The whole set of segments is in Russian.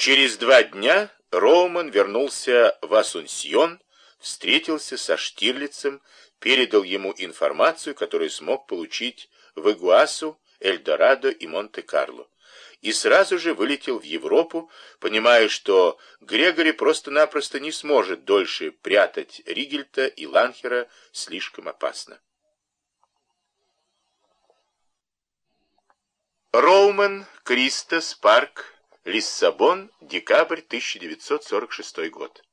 Через два дня Роуман вернулся в Асунсьон, встретился со Штирлицем, передал ему информацию, которую смог получить в Игуасу, Эльдорадо и Монте-Карло, и сразу же вылетел в Европу, понимая, что Грегори просто-напросто не сможет дольше прятать Ригельта и Ланхера слишком опасно. Роумен, Кристос, Парк, Лиссабон, декабрь 1946 год.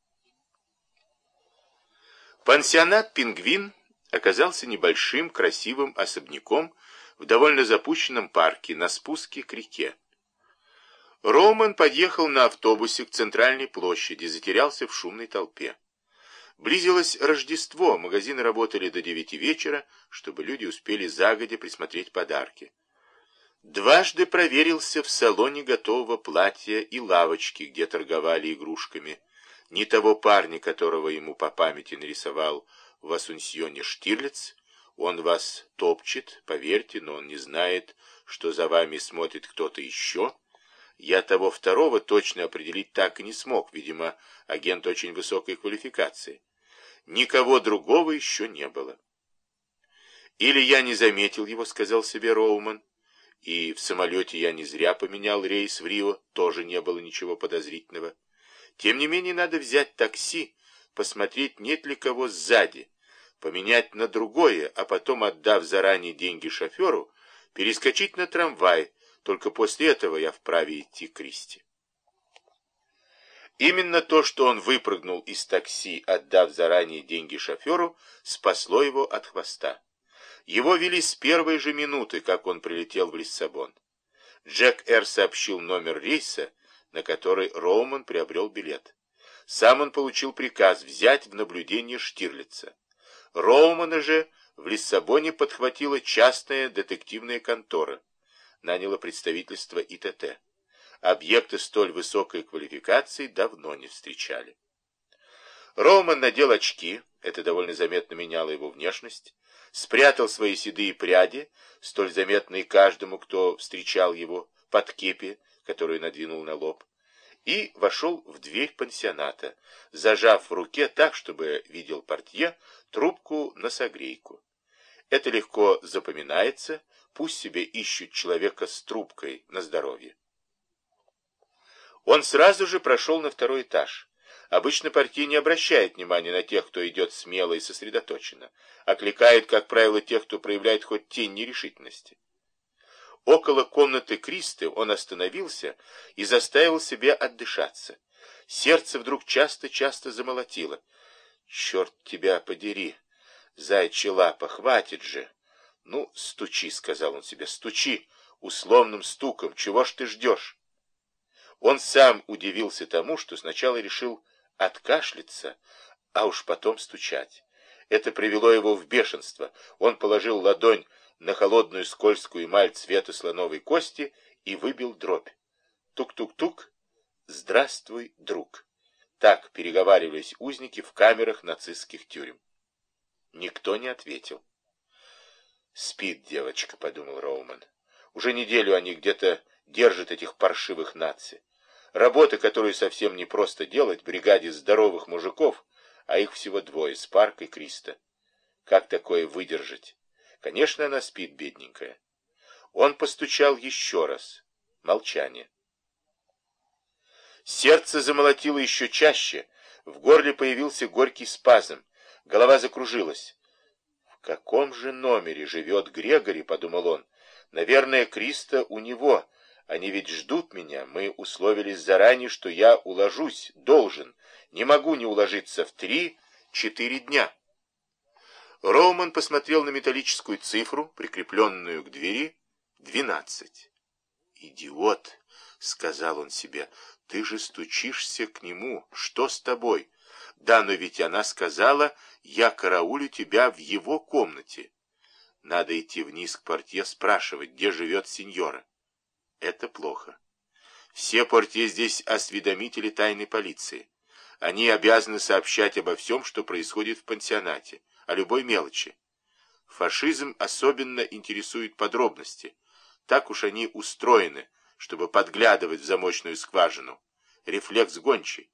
Пансионат «Пингвин» оказался небольшим красивым особняком в довольно запущенном парке на спуске к реке. Роман подъехал на автобусе к центральной площади, затерялся в шумной толпе. Близилось Рождество, магазины работали до девяти вечера, чтобы люди успели загодя присмотреть подарки. Дважды проверился в салоне готового платья и лавочки, где торговали игрушками. Ни того парня, которого ему по памяти нарисовал в Асунсьоне Штирлиц, он вас топчет, поверьте, но он не знает, что за вами смотрит кто-то еще. Я того второго точно определить так и не смог, видимо, агент очень высокой квалификации. Никого другого еще не было. Или я не заметил его, сказал себе Роуман, и в самолете я не зря поменял рейс в Рио, тоже не было ничего подозрительного. Тем не менее, надо взять такси, посмотреть, нет ли кого сзади, поменять на другое, а потом, отдав заранее деньги шоферу, перескочить на трамвай, только после этого я вправе идти к Кристи. Именно то, что он выпрыгнул из такси, отдав заранее деньги шоферу, спасло его от хвоста. Его вели с первой же минуты, как он прилетел в Лиссабон. Джек Эр сообщил номер рейса, на который Роуман приобрел билет. Сам он получил приказ взять в наблюдение Штирлица. Роумана же в Лиссабоне подхватила частная детективная контора, наняла представительство ИТТ. Объекты столь высокой квалификации давно не встречали. Роуман надел очки, это довольно заметно меняло его внешность, спрятал свои седые пряди, столь заметные каждому, кто встречал его, под кепи, которую надвинул на лоб, и вошел в дверь пансионата, зажав в руке так, чтобы видел портье, трубку на согрейку. Это легко запоминается, пусть себе ищут человека с трубкой на здоровье. Он сразу же прошел на второй этаж. Обычно партия не обращает внимания на тех, кто идет смело и сосредоточенно. Окликает, как правило, тех, кто проявляет хоть тень нерешительности. Около комнаты Кристы он остановился и заставил себя отдышаться. Сердце вдруг часто-часто замолотило. «Черт тебя подери! Зайчья лапа, хватит же!» «Ну, стучи», — сказал он себе, — «стучи!» условным стуком. Чего ж ты ждешь? Он сам удивился тому, что сначала решил откашляться, а уж потом стучать. Это привело его в бешенство. Он положил ладонь на холодную скользкую эмаль цвета слоновой кости и выбил дробь. Тук-тук-тук. Здравствуй, друг. Так переговаривались узники в камерах нацистских тюрем. Никто не ответил. «Спит девочка», — подумал Роуман. «Уже неделю они где-то держат этих паршивых наций. Работа, которую совсем не просто делать, бригаде здоровых мужиков, а их всего двое, Спарк и Криста. Как такое выдержать? Конечно, она спит, бедненькая. Он постучал еще раз. Молчание. Сердце замолотило еще чаще, в горле появился горький спазм, голова закружилась. «В каком же номере живет Грегори?» — подумал он. «Наверное, Криста у него». Они ведь ждут меня. Мы условились заранее, что я уложусь, должен. Не могу не уложиться в три-четыре дня. Роуман посмотрел на металлическую цифру, прикрепленную к двери, двенадцать. «Идиот!» — сказал он себе. «Ты же стучишься к нему. Что с тобой?» «Да, но ведь она сказала, я караулю тебя в его комнате. Надо идти вниз к портье спрашивать, где живет сеньора». Это плохо. Все портье здесь осведомители тайной полиции. Они обязаны сообщать обо всем, что происходит в пансионате, о любой мелочи. Фашизм особенно интересует подробности. Так уж они устроены, чтобы подглядывать в замочную скважину. рефлекс гончий.